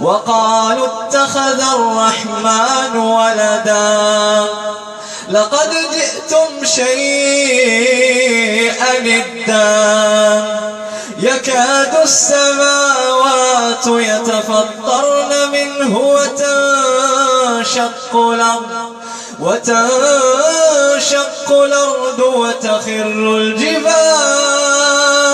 وقالوا اتخذ الرحمن ولدا لقد جئتم شيئا إدا يكاد السماوات يتفطرن منه وتنشق الأرض وتنشق الأرض وتخر الجبال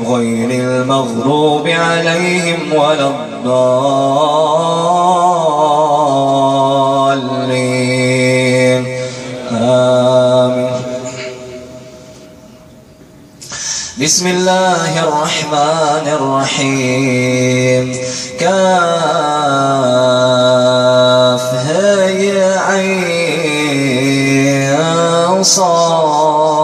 غير المغضوب عليهم ولا الضالين. آمين. بسم الله الرحمن الرحيم. كاف هي عين صاد.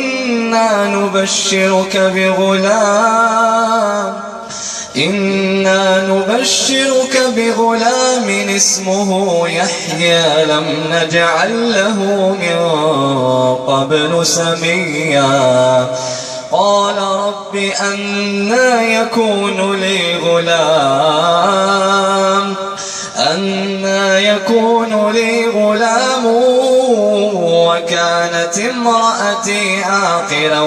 إنا نبشرك بغلام. إنا نبشرك بغلام اسمه يحيى. لم نجعل له من قبل سميا. قال رب أنا يكون لي غلام. أنا يكون لي غلام. وكانت امرأتي عاقرا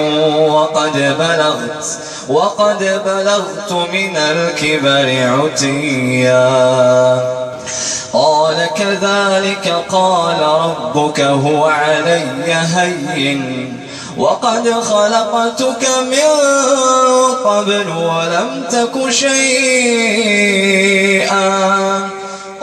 وقد بلغت وقد بلغت من الكبر عتيا. قال كذلك قال ربك هو علي هين. وقد خلقتك من قبل ولم تك شيئا.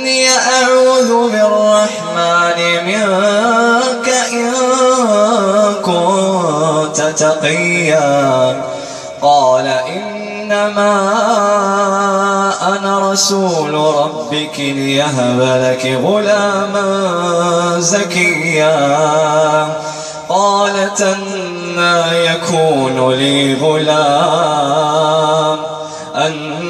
إني أعوذ بالرحمن منك إن كنت تقيا. قال إنما أنا رسول ربك ليهب لك غلاما زكيا. قالت أنا يكون لي غلام. أنا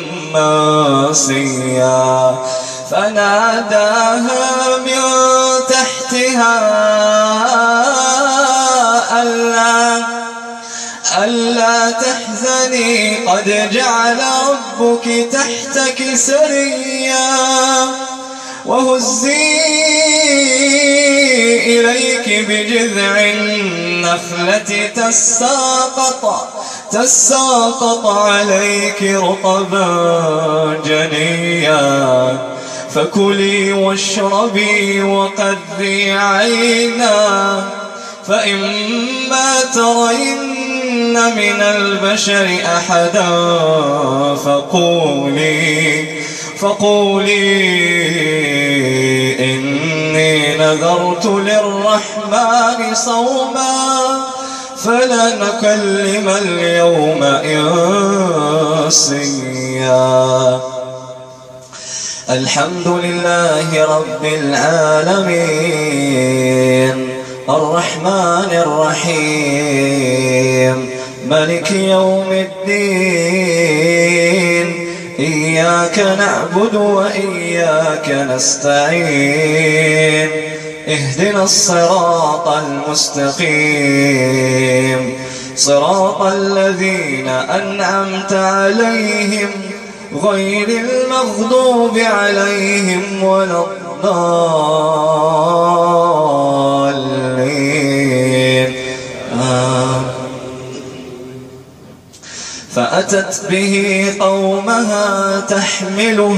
منسيا فناداها من تحتها ألا, ألا تحزني قد جعل ربك تحتك سريا. وهزي إليك بجذع النخلة تساقط. تساقط عليك رطبا جنيا. فكلي واشربي وقذي عينا. فإما ترين من البشر أحدا فقولي فقولي إني نذرت للرحمن صوما. فلنكلم اليوم إنسيا. الحمد لله رب العالمين. الرحمن الرحيم. ملك يوم الدين. إياك نعبد وإياك نستعين. اهدنا الصراط المستقيم صراط الذين أنعمت عليهم غير المغضوب عليهم ولا الضالين. فأتت به قومها تحمله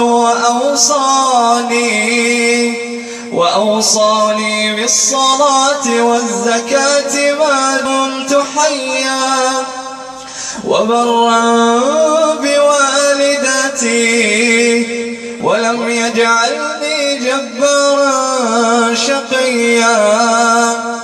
وأوصاني وأوصاني بالصلاة والزكاة ما دمت حيا. وبرا بوالدتي ولم يجعلني جبارا شقيا.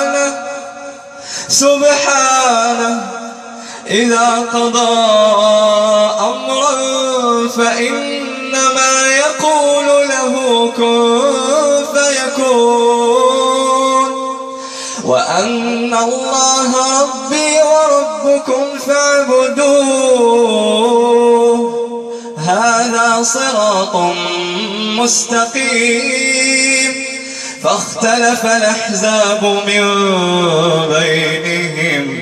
سبحانه إذا قضى أمرا فإنما يقول له كن فيكون. وأن الله ربي وربكم فاعبدوه. هذا صراط مستقيم. فاختلف الأحزاب من بينهم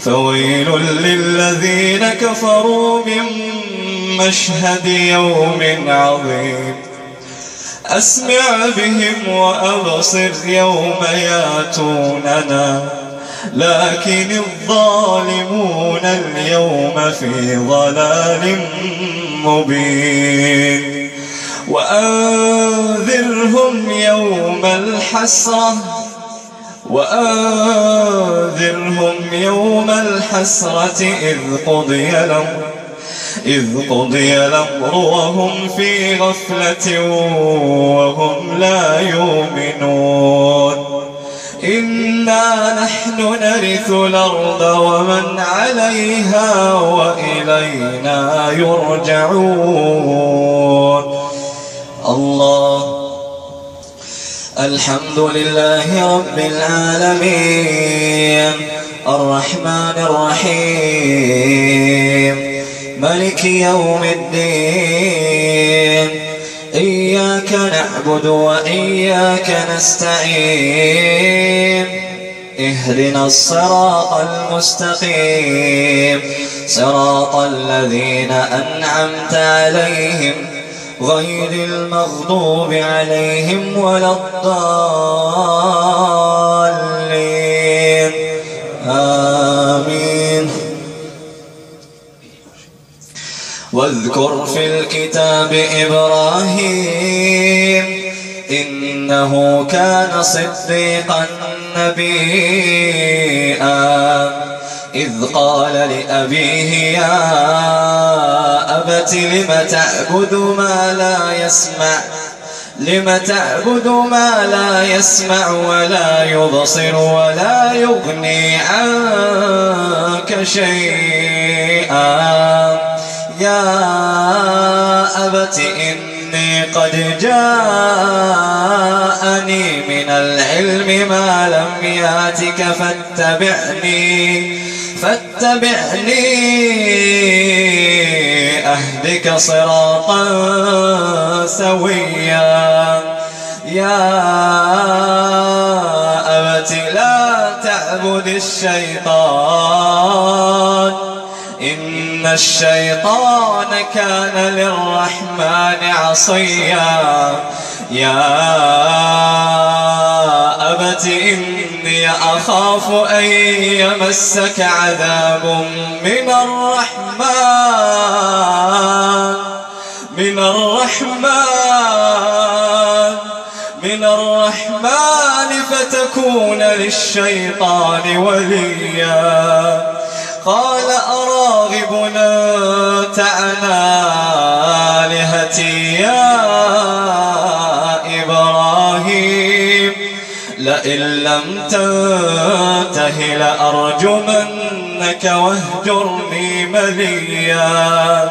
فويل للذين كفروا من مشهد يوم عظيم. أسمع بهم وأبصر يوم ياتوننا لكن الظالمون اليوم في ضلال مبين. وأنذرهم يوم الحسرة. وأنذرهم يوم الحسرة إذ قضي الأمر إذ قضي الأمر وهم في غفلة وهم لا يؤمنون. إنا نحن نرث الأرض ومن عليها وإلينا يرجعون. الله. الحمد لله رب العالمين. الرحمن الرحيم. ملك يوم الدين. إياك نعبد وإياك نستعين. اهدنا الصراط المستقيم. صراط الذين أنعمت عليهم غير المغضوب عليهم ولا الضالين. آمين. واذكر في الكتاب إبراهيم إنه كان صديقا نبيئا إذ قال لأبيه يا أبت لم تعبد ما لا يسمع؟ لم تعبد ما لا يسمع ولا يبصر ولا يغني عنك شيئا؟ يا أبت إني قد جاءني من العلم ما لم ياتك فاتبعني فاتبعني أهدك صراطا سويا. يا أبت لا تعبد الشيطان. إن الشيطان كان للرحمن عصيا. يا أبت إني أخاف أن يمسك عذاب من الرحمن. من الرحمن. من الرحمن فتكون للشيطان وليا. قال أراغب أنت عن آلهتي يا إبراهيم. لئن لم تنته لأرجمنك واهجرني مليا.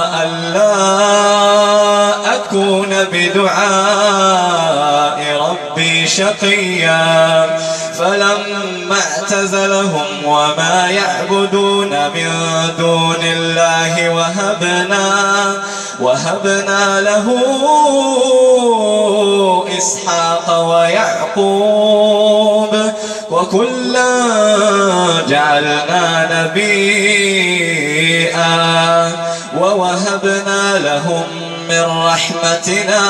شقيا. فلما اعتزلهم وما يعبدون من دون الله وهبنا وهبنا له إسحاق ويعقوب وكلا جعلنا نبيئا ووهبنا لهم من رحمتنا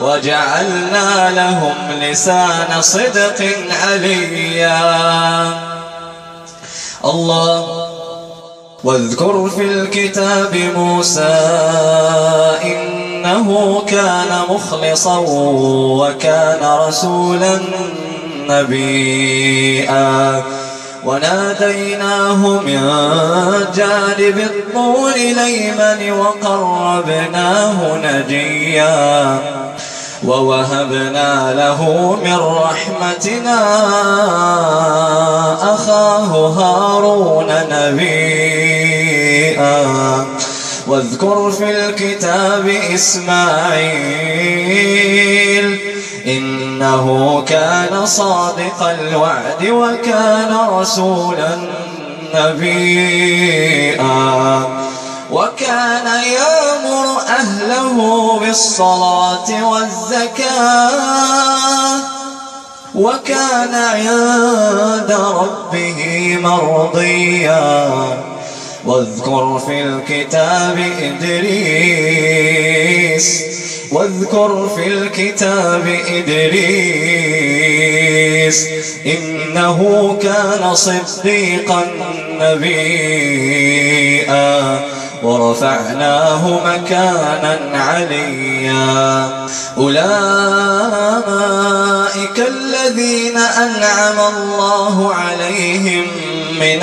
وجعلنا لهم لسان صدق عليا. الله. واذكر في الكتاب موسى إنه كان مخلصا وكان رسولا نبيئا وناديناه من جانب الطول ليمن وقربناه نجيا ووهبنا له من رحمتنا أخاه هارون نبيئا واذكر في الكتاب إسماعيل إنه كان صادق الوعد وكان رسولا نبيئا وكان يأمر أهله بالصلاة والزكاة. وكان عند ربه مرضيا. واذكر في الكتاب إدريس واذكر في الكتاب إدريس إنه كان صديقا نبيئا ورفعناه مكانا عليا. أولئك الذين أنعم الله عليهم من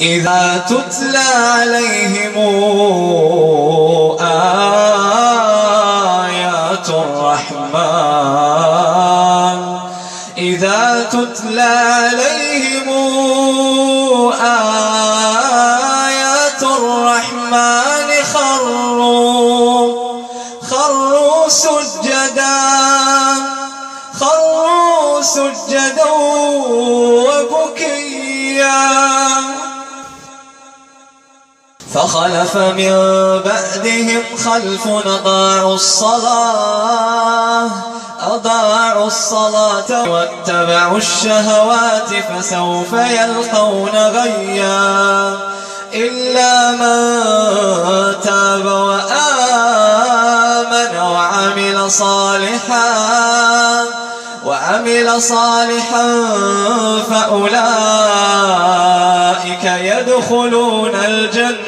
إذا تتلى عليهم آيات الرحمن. إذا تتلى عليهم فخلف من بعدهم خلف أضاعوا الصلاة أضاعوا الصلاة واتبعوا الشهوات فسوف يلقون غيا. إلا من تاب وآمن وعمل صالحا وعمل صالحا فأولئك يدخلون الجنة.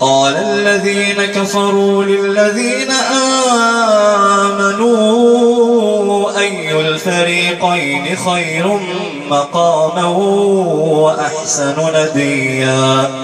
قال الذين كفروا للذين آمنوا أي الفريقين خير مقاما وأحسن نديا؟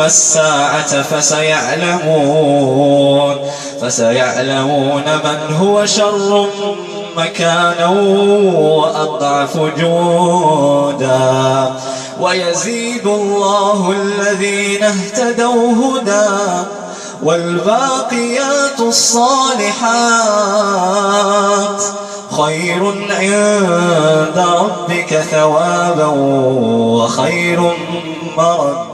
الساعة فسيعلمون فسيعلمون من هو شر مكانا وأضعف جودا. ويزيد الله الذين اهتدوا هدى والباقيات الصالحات. خير عند ربك ثوابا وخير مردا.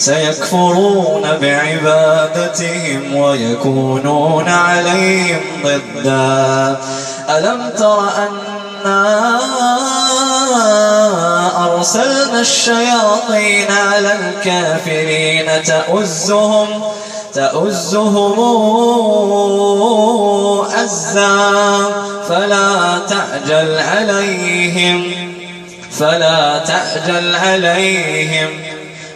سيكفرون بعبادتهم ويكونون عليهم ضدا. ألم تر أنا أرسلنا الشياطين على الكافرين تأزهم تأزهم أزا فلا تعجل عليهم فلا تعجل عليهم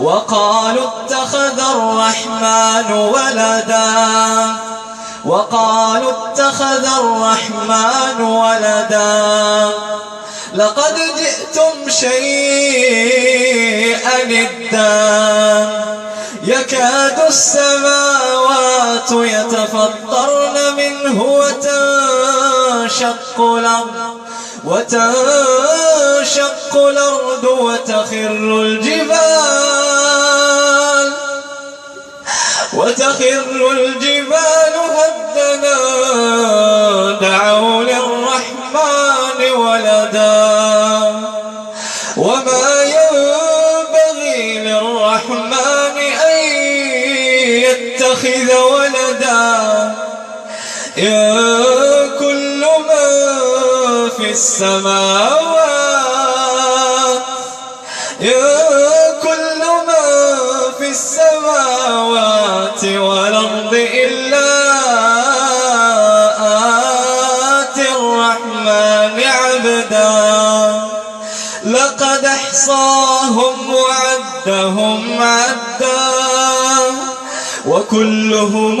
وقالوا اتخذ الرحمن ولدا. وقالوا اتخذ الرحمن ولدا. لقد جئتم شيئا إدا يكاد السماوات السماوات يتفطرن منه وتنشق الأرض. وتنشق الأرض وتخر الجبال. وتخر الجبال هدنا. دعوا للرحمن ولدا. في السماوات. إن كل من في السماوات والأرض إلا آتي الرحمن عبدا. لقد أحصاهم وعدهم عدا. وكلهم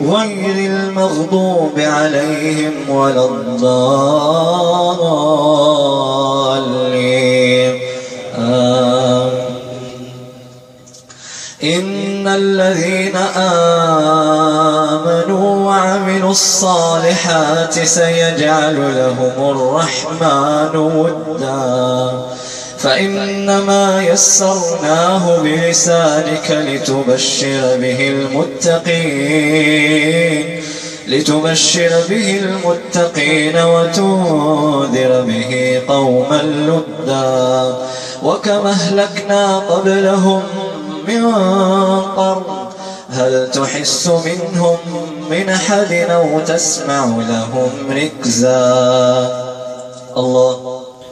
غير المغضوب عليهم ولا الضالين. إن الذين آمنوا وعملوا الصالحات سيجعل لهم الرحمن ودا. فإنما يسرناه بلسانك لتبشر به المتقين لتبشر به المتقين وتنذر به قوما لدا وكما أهلكنا قبلهم من قرن هل تحس منهم من أحد أو تسمع لهم ركزا؟ الله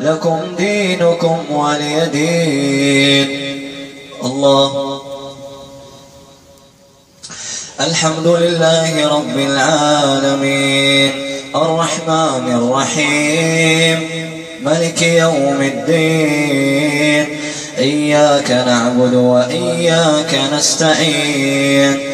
لكم دينكم ولي دين. الله. الحمد لله رب العالمين. الرحمن الرحيم. ملك يوم الدين. إياك نعبد وإياك نستعين.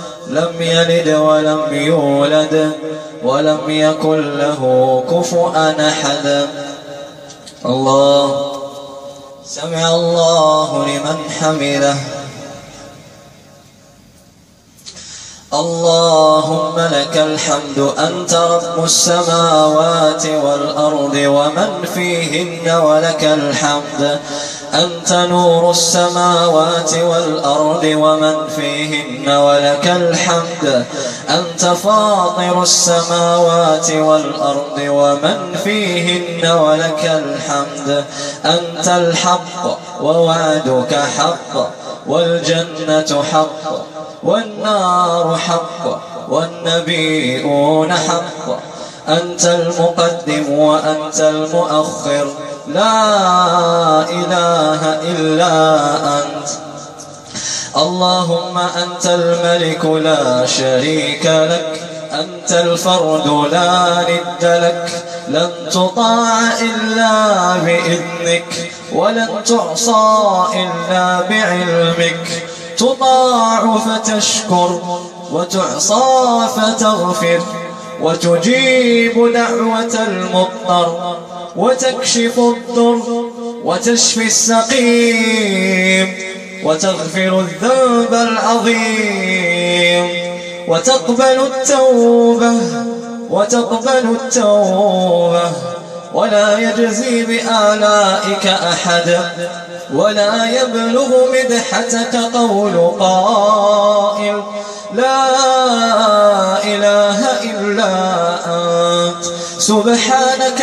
لم يلد ولم يولد ولم يكن له كفؤا أحد. الله. سمع الله لمن حمده. اللهم لك الحمد أنت رب السماوات والأرض ومن فيهن ولك الحمد. أنت نور السماوات والأرض ومن فيهن ولك الحمد. أنت فاطر السماوات والأرض ومن فيهن ولك الحمد. أنت الحق ووعدك حق والجنة حق والنار حق والنبيون حق. أنت المقدم وأنت المؤخر. لا إله إلا أنت. اللهم أنت الملك لا شريك لك أنت الفرد لا ند لك. لن تطاع إلا بإذنك ولن تعصى إلا بعلمك. تطاع فتشكر وتعصى فتغفر وتجيب دعوة المضطر. وتكشف الضر وتشفي السقيم وتغفر الذنب العظيم وتقبل التوبة وتقبل التوبة ولا يجزي بآلائك أحد ولا يبلغ مدحتك قول قائل لا إله إلا أنت سبحانك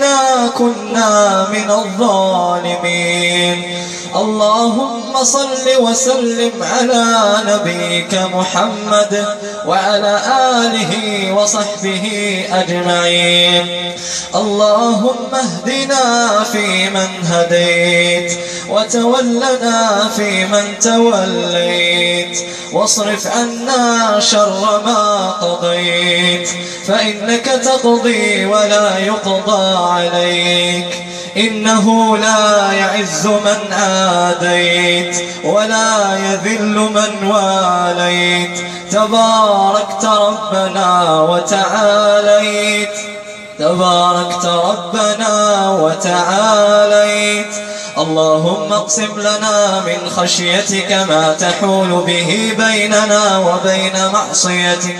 إنا كنا من الظالمين. اللهم صل وسلم على نبيك محمد وعلى آله وصحبه أجمعين. اللهم اهدنا فيمن هديت وتولنا فيمن توليت. واصرف عنا شر ما قضيت. فإنك تقضي ولا يقضى عليك. إنه لا يعز من عاديت ولا يذل من واليت. تباركت ربنا وتعاليت. تباركت ربنا وتعاليت. اللهم اقسم لنا من خشيتك ما تحول به بيننا وبين معصيتك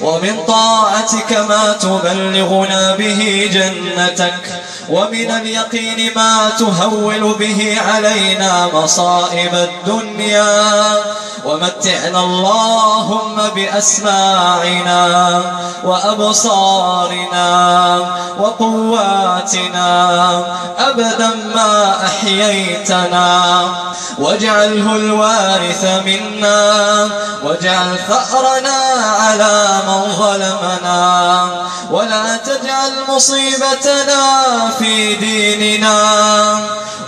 ومن طاعتك ما تبلغنا به جنتك ومن اليقين ما تهول به علينا مصائب الدنيا ومتعنا اللهم بأسماعنا وأبصارنا وقواتنا أبدا ما أحييتنا. واجعله الوارث منا. واجعل ثأرنا على من ظلمنا. ولا تجعل مصيبتنا في ديننا.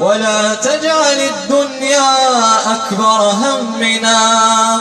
ولا تجعل الدنيا أكبر همنا.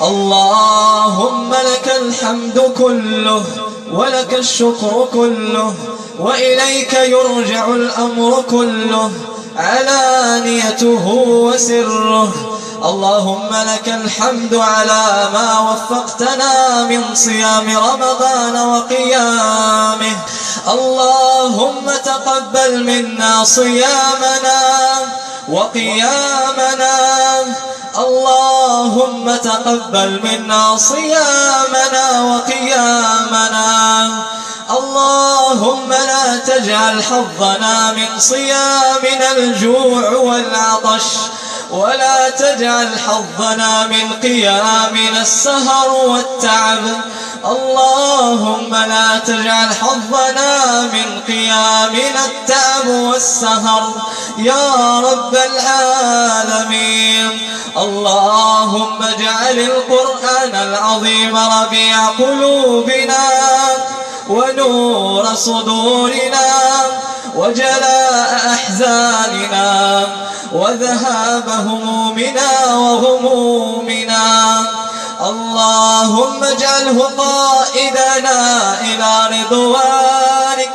اللهم لك الحمد كله ولك الشكر كله وإليك يرجع الأمر كله علانيته وسره اللهم لك الحمد على ما وفقتنا من صيام رمضان وقيامه اللهم تقبل منا صيامنا وقيامنا اللهم تقبل منا صيامنا وقيامنا. اللهم لا تجعل حظنا من صيامنا الجوع والعطش. ولا تجعل حظنا من قيامنا السهر والتعب. اللهم لا تجعل حظنا من قيامنا التعب والسهر. يا رب العالمين. اللهم اجعل القرآن العظيم ربيع قلوبنا. ونور صدورنا وجلاء أحزاننا وذهاب همومنا وغمومنا اللهم اجعله قائدنا إلى رضوانك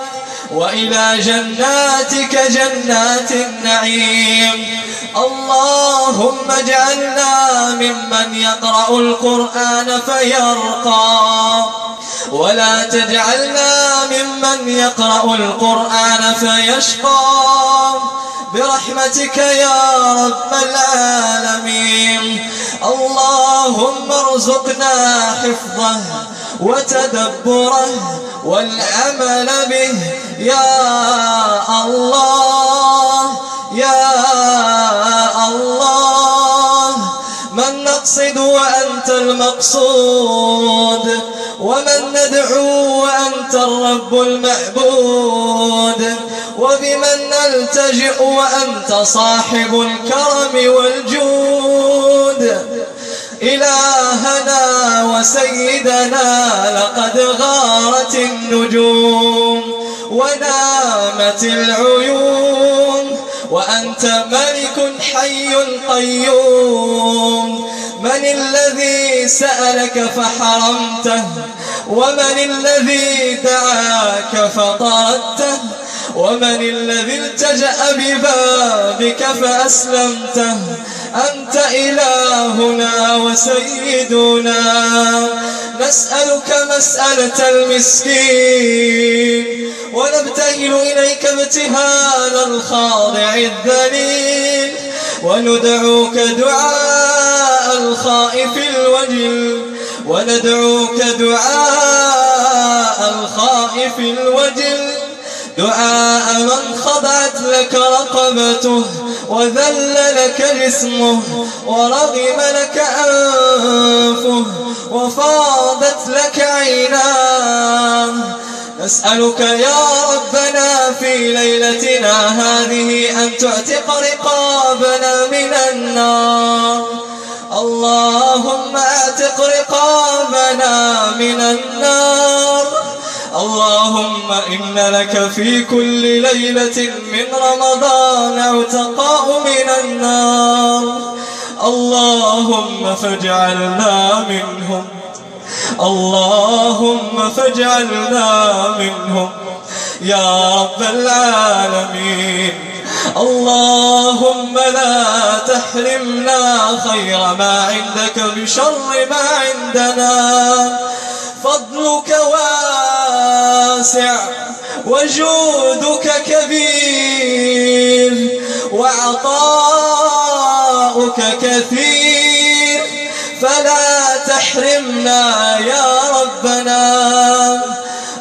وإلى جناتك جنات النعيم. اللهم اجعلنا ممن يقرأ القرآن فيرقى. ولا تجعلنا ممن يقرأ القرآن فيشقى. برحمتك يا رب العالمين. اللهم ارزقنا حفظه وتدبره والعمل به. يا الله يا من نقصد وأنت المقصود. ومن ندعو وأنت الرب المعبود. وبمن نلتجئ وأنت صاحب الكرم والجود. إلهنا وسيدنا لقد غارت النجوم ونامت العيون. أنت ملك حي قيوم من الذي سألك فحرمته؟ ومن الذي دعاك فطردته؟ ومن الذي التجأ ببابك فأسلمته؟ أنت إلهنا وسيدنا نسألك مسألة المسكين ونبتهل إليك ابتهال الخاضع الذليل. وندعوك دعاء الخائف الوجل. وندعوك دعاء الخائف الوجل. دعاء من خضعت لك رقبته وذل لك جسمه ورغم لك أنفه وفاضت لك عيناه. نسألك يا ربنا في ليلتنا هذه أن تعتق رقابنا من النار. اللهم أعتق رقابنا من النار. اللهم إن لك في كل ليلة من رمضان عتقاء من النار. اللهم فاجعلنا منهم. اللهم فاجعلنا منهم يا رب العالمين. اللهم لا تحرمنا خير ما عندك بشر ما عندنا. فضلك واسع وجودك كبير وعطاؤك كثير. يا ربنا.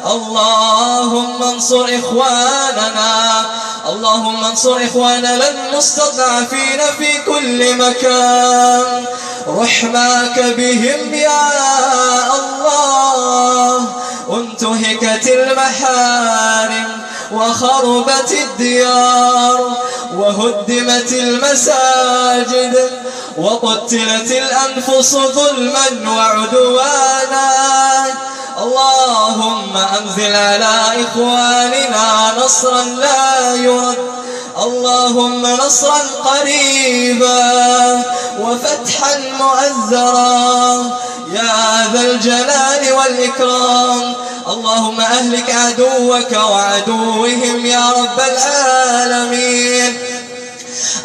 اللهم انصر إخواننا. اللهم انصر إخواننا المستضعفين في كل مكان. رحماك بهم يا الله. انتهكت المحارم. وخربت الديار وهدمت المساجد وقتلت الأنفس ظلما وعدوانا. اللهم أنزل على إخواننا نصرا لا يرد. اللهم نصرا قريبا وفتحا مؤذرا. يا ذا الجلال والإكرام. اللهم أهلك عدوك وعدوهم يا رب العالمين.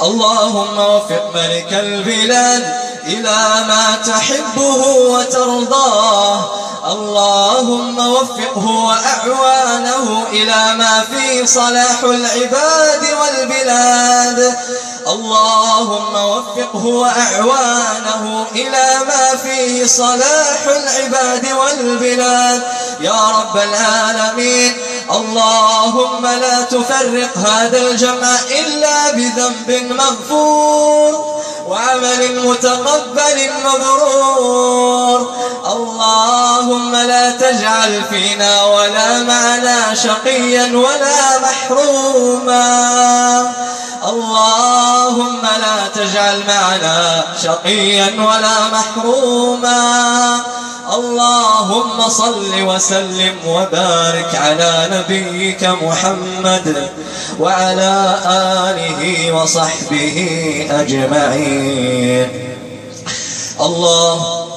اللهم وفق ملك البلاد إلى ما تحبه وترضاه. اللهم وفقه وأعوانه إلى ما فيه صلاح العباد والبلاد. اللهم وفقه وأعوانه إلى ما فيه صلاح العباد والبلاد. يا رب العالمين اللهم لا تفرق هذا الجمع إلا بذنب مغفور وعمل متقبل مبرور. اللهم لا تجعل فينا ولا معنا شقيا ولا محروما. اللهم لا تجعل معنا شقيا ولا محروما. اللهم صل وسلم وبارك على نبيك محمد وعلى آله وصحبه أجمعين. الله